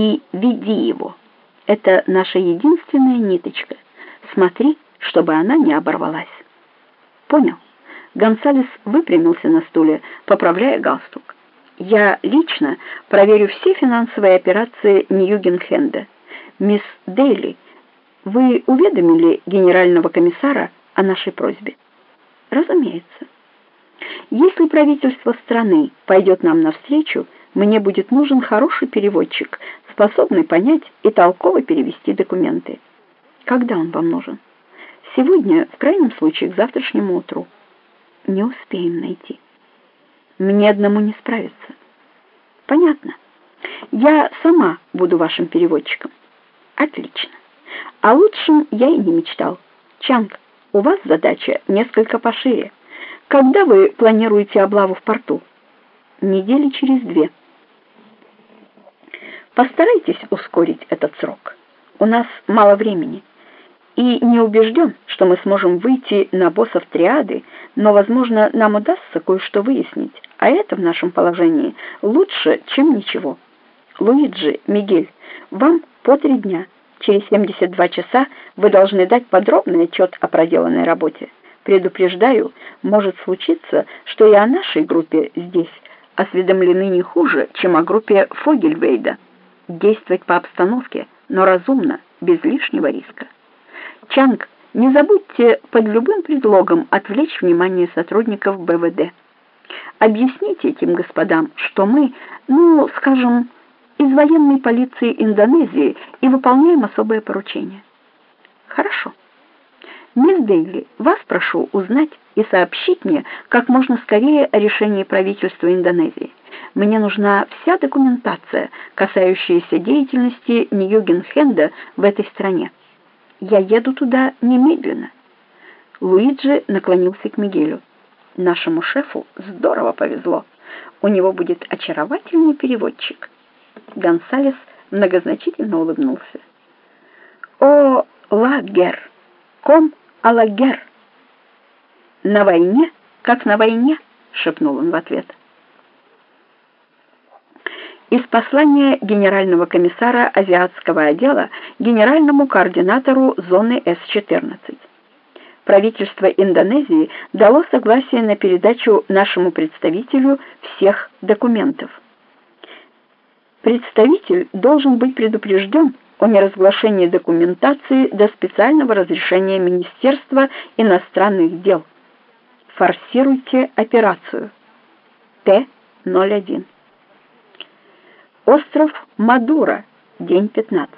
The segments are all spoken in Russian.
и веди его. Это наша единственная ниточка. Смотри, чтобы она не оборвалась. Понял? Гонсалес выпрямился на стуле, поправляя галстук. Я лично проверю все финансовые операции Ньюгенхенда. Мисс Дейли, вы уведомили генерального комиссара о нашей просьбе? Разумеется. Если правительство страны пойдет нам навстречу, мне будет нужен хороший переводчик, способный понять и толково перевести документы. Когда он вам нужен? Сегодня, в крайнем случае, к завтрашнему утру. Не успеем найти. Мне одному не справиться. Понятно. Я сама буду вашим переводчиком. Отлично. О лучшем я и не мечтал. Чанг, у вас задача несколько пошире. Когда вы планируете облаву в порту? Недели через две. Постарайтесь ускорить этот срок. У нас мало времени. И не убежден, что мы сможем выйти на боссов триады, но, возможно, нам удастся кое-что выяснить, а это в нашем положении лучше, чем ничего. Луиджи, Мигель, вам по три дня. Через 72 часа вы должны дать подробный отчет о проделанной работе. Предупреждаю, может случиться, что и о нашей группе здесь осведомлены не хуже, чем о группе Фогельвейда действовать по обстановке, но разумно, без лишнего риска. Чанг, не забудьте под любым предлогом отвлечь внимание сотрудников БВД. Объясните этим господам, что мы, ну, скажем, из военной полиции Индонезии и выполняем особое поручение. Хорошо. Мисс Дейли, вас прошу узнать и сообщить мне как можно скорее о решении правительства Индонезии. Мне нужна вся документация, касающаяся деятельности Ньюгенхенда в этой стране. Я еду туда немедленно. Луиджи наклонился к Мигелю. Нашему шефу здорово повезло. У него будет очаровательный переводчик. Гонсалес многозначительно улыбнулся. О, лагер, ком алагер. На войне, как на войне, шепнул он в ответ из послания генерального комиссара азиатского отдела генеральному координатору зоны С-14. Правительство Индонезии дало согласие на передачу нашему представителю всех документов. Представитель должен быть предупрежден о неразглашении документации до специального разрешения Министерства иностранных дел. Форсируйте операцию. Т-01. Остров Мадура, день 15.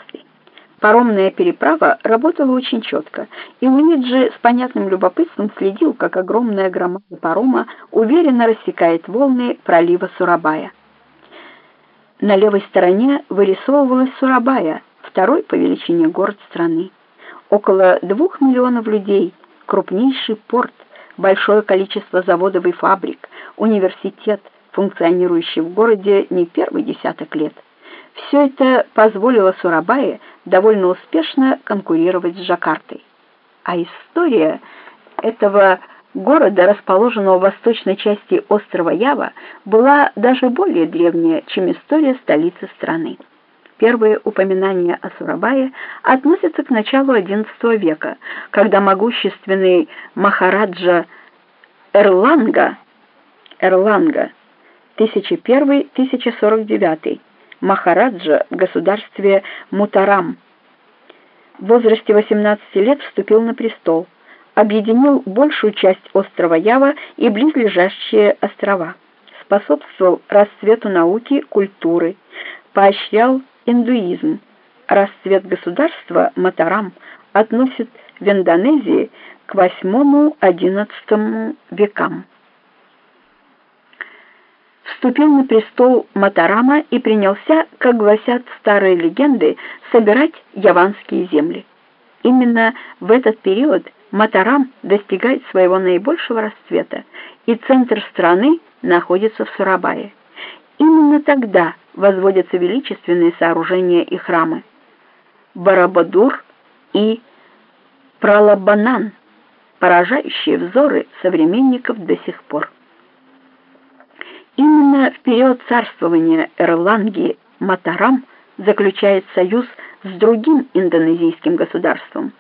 Паромная переправа работала очень четко, и Луиджи с понятным любопытством следил, как огромная громада парома уверенно рассекает волны пролива Сурабая. На левой стороне вырисовывалась Сурабая, второй по величине город страны. Около двух миллионов людей, крупнейший порт, большое количество заводов и фабрик, университет, функционирующий в городе не первый десяток лет. Все это позволило Сурабае довольно успешно конкурировать с Джакартой. А история этого города, расположенного в восточной части острова Ява, была даже более древняя, чем история столицы страны. Первые упоминания о Сурабае относятся к началу XI века, когда могущественный Махараджа Эрланга Эрланга 1001-1049, Махараджа в государстве Мутарам. В возрасте 18 лет вступил на престол, объединил большую часть острова Ява и близлежащие острова, способствовал расцвету науки, культуры, поощрял индуизм. Расцвет государства Матарам относит в Индонезии к VIII-XI векам вступил на престол Матарама и принялся, как гласят старые легенды, собирать яванские земли. Именно в этот период Матарам достигает своего наибольшего расцвета, и центр страны находится в Сурабае. Именно тогда возводятся величественные сооружения и храмы. Барабадур и Пралабанан, поражающие взоры современников до сих пор. Именно в период царствования Эрланги Матарам заключает союз с другим индонезийским государством.